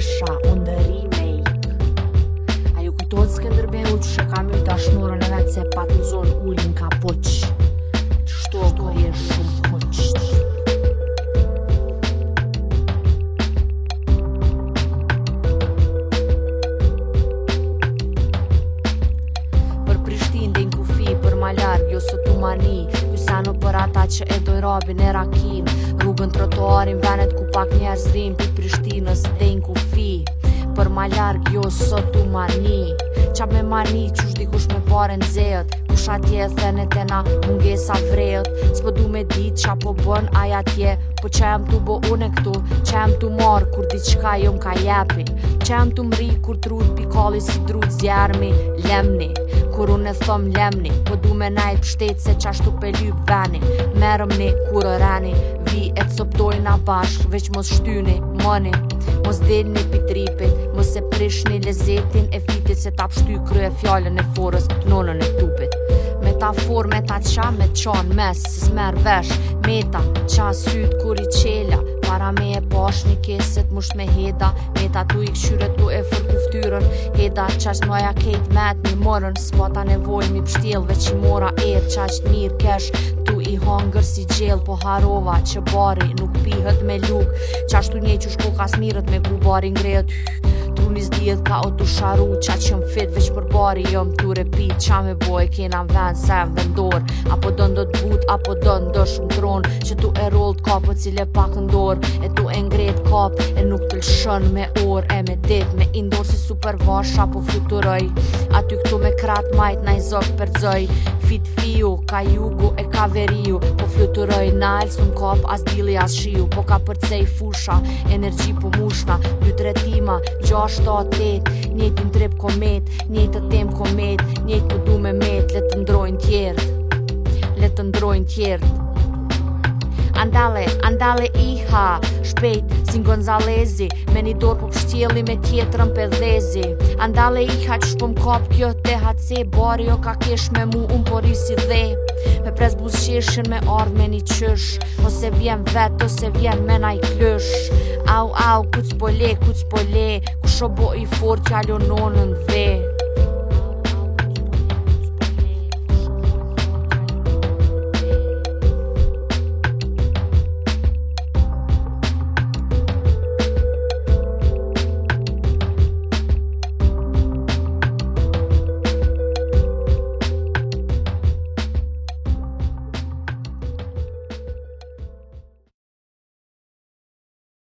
greșa undărimei Ai cu toți când beut și cam eu șnurul ne-a în zon uli în capoci larg, ju jo së tu mani Ju sa nuk për ata që e doj robin e rakin Rrugën trotuarin venet ku pak njerës rrim Pi Prishtinës dhe në kufi për ma larg jo sot tu mani qa me që qush dikush me pare nxehet kush atje e then e tena mungesa vrejot s'po du me dit qa po bën aja tje po qa jem tu bo une këtu qa jem tu mor kur diçka jom ka jepi qa jem tu mri kur trut pikalli si drut zjarmi lemni kur unë e thom lemni po du me najt pështet se qashtu pe lyp veni merëm ne kur vi e coptojna bashk veç mos shtyni mëni Mos dilë një pitripit Mos e prish një lezetin e fitit Se ta pështy krye fjallën e forës Nonën e tupit for me ta qa me qan mes Se smer vesh Meta qa syt kur i qela Para me e bash një keset Musht me heda Meta tu i këshyre tu e fërkuft veda Qasht moja kejt met mi morën Spota nevoj mi pështjel veq i mora erë Qasht mirë kesh tu i hongër si gjell Po harova që bari nuk pihet me luk Qashtu një që shko kas mirët me ku bari ngret Trunis djet ka o të sharu Qa që më fit veq për pari jom tu repit qa me boj kena vend se më vendor apo do ndo t'but, but apo do ndo shumë tron që tu e rollt kap o cile pak ndor e tu e ngret kap e nuk të lëshën me or e me dit me indor si super vash apo futuroj aty këtu me krat majt na i zok për zoj fit fiu Ka jugu e ka veriu Po fluturoj nalë, së në kop, as dili, as shiu Po ka përcej fusha, Energji po mushna Dy të retima, gjash të atet Njët në trep komet, njët të tem komet Njët në po du me met, letë të ndrojnë tjertë Letë të ndrojnë tjertë Andale, andale i ha Shpejt, si në Gonzalezi Me një dorë për pështjeli me tjetërën për dhezi Andale i ha që shpëm kap kjo të hatë Bari jo ka kesh me mu unë për po si dhe Me prez buzë me ardhë me një qësh Ose vjen vetë, ose vjen me naj i klësh Au, au, kuc po le, kuc po le Kusho bo i fort, që alë dhe